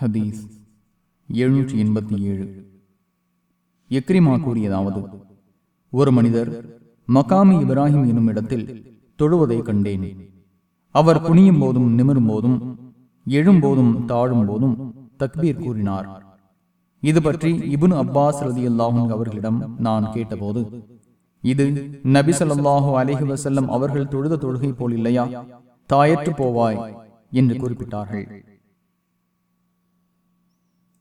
ஹதீஸ் எழுநூற்றி எண்பத்தி ஏழு. எக்ரிமா கூறியதாவது ஒரு மனிதர் மகாமி இப்ராஹிம் எனும் இடத்தில் தொழுவதை கண்டேன். அவர் குனியும் போதும் நிமிரும் போதும் எழும்போதும் தாழும் போதும் தக்பீர் கூறினார். இது பற்றி இபுன் அப்பாஸ் ரதி அல்லாஹும் அவர்களிடம் நான் கேட்டபோது இது நபி ஸல்லல்லாஹு அலைஹி அவர்கள் தொழுத தொழுகை போல் இல்லையா? தாயற்று போவாய்? என்று குறிப்பிட்டார்கள்.